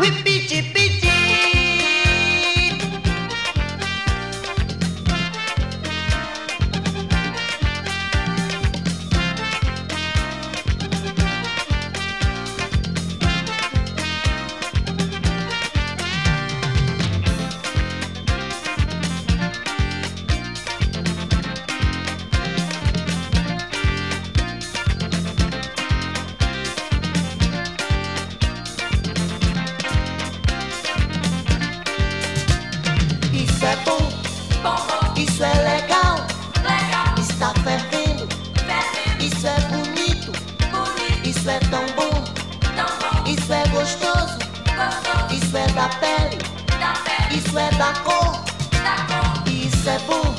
Whippy chippy. s'appelle, il souhaite d'accord, il se bouge.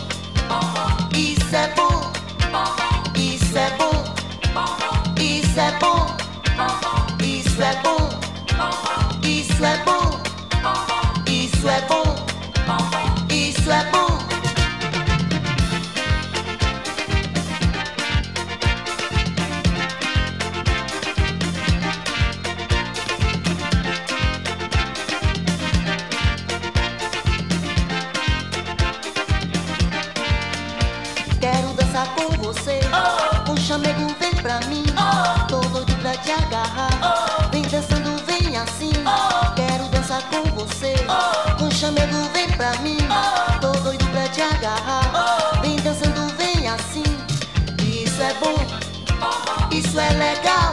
É legal.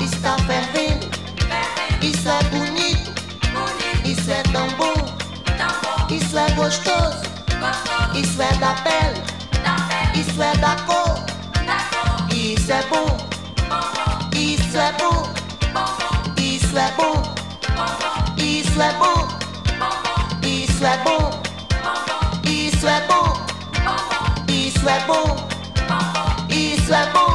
Está fervendo. Isso é bonito. Isso é tão bom. Isso é gostoso. Isso é da pele. Isso é da cor. Isso é bom. Isso é bom. Isso é bom. Isso é bom. Isso é bom. Isso é bom. Isso é bom. Isso é bom.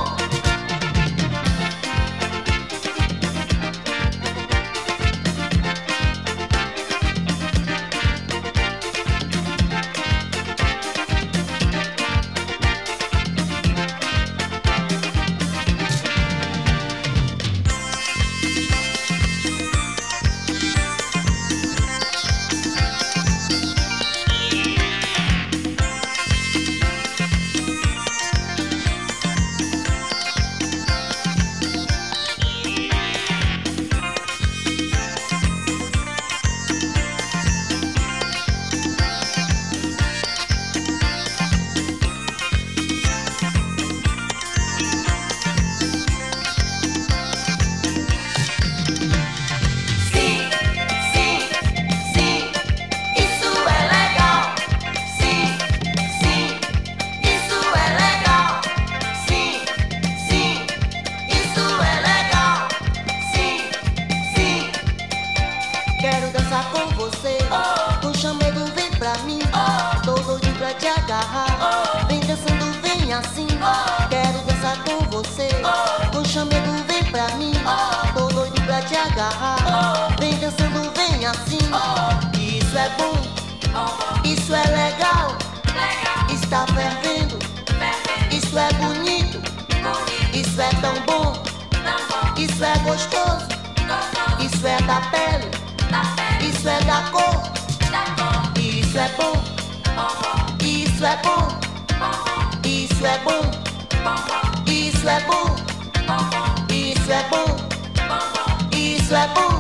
assim. Oh. Quero dançar com você. Oh. Tô chamando, vem pra mim. Oh. Tô doido pra te agarrar. Oh. Vem dançando, vem assim. Oh. Isso é bom. Oh. Isso é legal. legal. Está fervendo. fervendo. Isso é bonito. bonito. Isso é tão bom. tão bom. Isso é gostoso. gostoso. Isso é da pele. da pele. Isso é da cor. Da cor. Isso é bom. bom, bom. Isso é bom. like boom, east like boom, east like boom, east like boom.